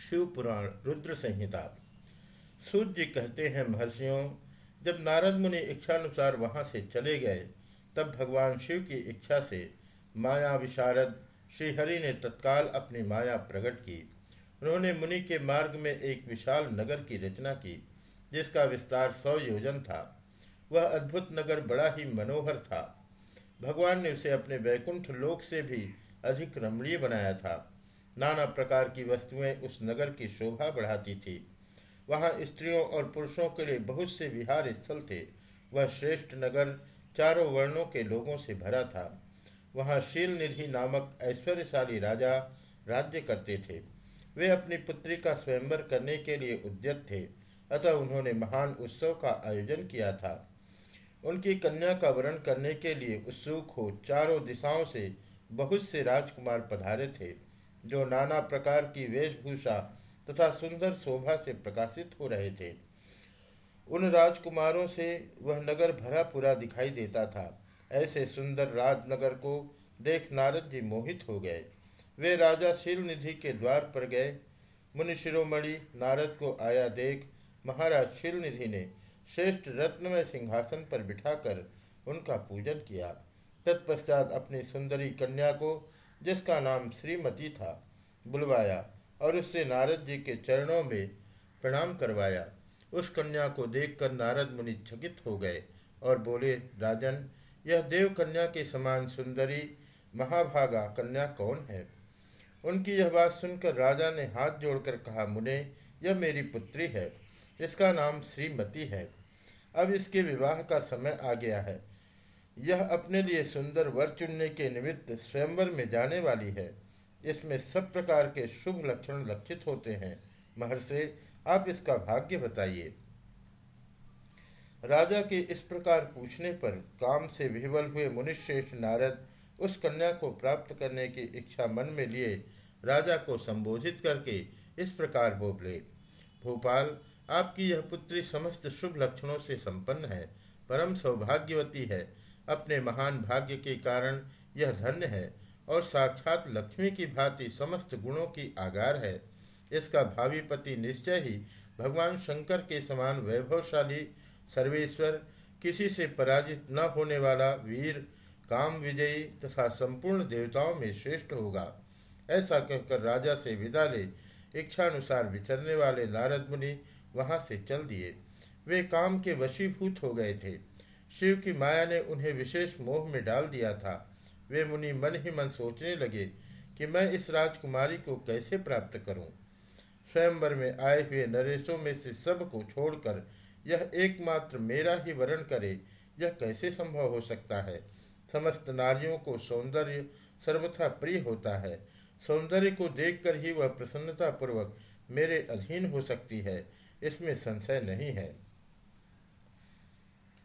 शिव पुराण रुद्र संहिता। सूर्य जी कहते हैं, महर्षियों, जब नारद मुनि इच्छानुसार वहाँ से चले गए, तब भगवान शिव की इच्छा से माया विशारद श्रीहरि ने तत्काल अपनी माया प्रकट की। उन्होंने मुनि के मार्ग में एक विशाल नगर की रचना की, जिसका विस्तार सौ योजन था। वह अद्भुत नगर बड़ा ही मनोहर था। भगवान ने उसे अपने वैकुंठ लोक से भी अधिक रमणीय बनाया था। नाना प्रकार की वस्तुएँ उस नगर की शोभा बढ़ाती थी। वहाँ स्त्रियों और पुरुषों के लिए बहुत से विहार स्थल थे। वह श्रेष्ठ नगर चारों वर्णों के लोगों से भरा था। वहाँ शील निधि नामक ऐश्वर्यशाली राजा राज्य करते थे। वे अपनी पुत्री का स्वयंवर करने के लिए उद्यत थे, अतः उन्होंने महान उत्सव का आयोजन किया था। उनकी कन्या का वर्ण करने के लिए उत्सुक हो चारों दिशाओं से बहुत से राजकुमार पधारे थे। जो नाना प्रकार की वेशभूषा तथा सुंदर शोभा से प्रकाशित हो रहे थे। उन राजकुमारों से वह नगर भरा पूरा दिखाई देता था। ऐसे सुंदर राजनगर को देख नारद जी मोहित हो गए। वे राजा शील निधि के द्वार पर गए। मुनि शिरोमणि नारद को आया देख महाराज शील निधि ने श्रेष्ठ रत्नमय सिंहासन पर बिठाकर उनका पूजन किया। तत्पश्चात अपनी सुंदरी कन्या को जिसका नाम श्रीमती था, बुलवाया और उससे नारद जी के चरणों में प्रणाम करवाया। उस कन्या को देखकर नारद मुनि चकित हो गए और बोले, राजन, यह देव कन्या के समान सुंदरी, महाभागा कन्या कौन है? उनकी यह बात सुनकर राजा ने हाथ जोड़कर कहा, मुने, यह मेरी पुत्री है। इसका नाम श्रीमती है। अब इसके विवाह का समय आ गया है। यह अपने लिए सुंदर वर चुनने के निमित्त स्वयंवर में जाने वाली है। इसमें सब प्रकार के शुभ लक्षण लक्षित होते हैं। महर्षि, आप इसका भाग्य बताइए। राजा के इस प्रकार पूछने पर काम से विह्वल हुए मुनिश्रेष्ठ नारद उस कन्या को प्राप्त करने की इच्छा मन में लिए राजा को संबोधित करके इस प्रकार बोले, भोपाल, आपकी यह पुत्री समस्त शुभ लक्षणों से संपन्न है, परम सौभाग्यवती है। अपने महान भाग्य के कारण यह धन्य है और साक्षात लक्ष्मी की भांति समस्त गुणों की आगार है। इसका भावी पति निश्चय ही भगवान शंकर के समान वैभवशाली सर्वेश्वर, किसी से पराजित न होने वाला वीर, काम विजयी तथा संपूर्ण देवताओं में श्रेष्ठ होगा। ऐसा कहकर राजा से विदा ले, इच्छानुसार विचरने वाले नारद मुनि वहाँ से चल दिए। वे काम के वशीभूत हो गए थे। शिव की माया ने उन्हें विशेष मोह में डाल दिया था। वे मुनि मन ही मन सोचने लगे कि मैं इस राजकुमारी को कैसे प्राप्त करूँ? स्वयंवर में आए हुए नरेशों में से सबको छोड़कर यह एकमात्र मेरा ही वर्ण करे, यह कैसे संभव हो सकता है? समस्त नारियों को सौंदर्य सर्वथा प्रिय होता है। सौंदर्य को देखकर ही वह प्रसन्नता पूर्वक मेरे अधीन हो सकती है, इसमें संशय नहीं है।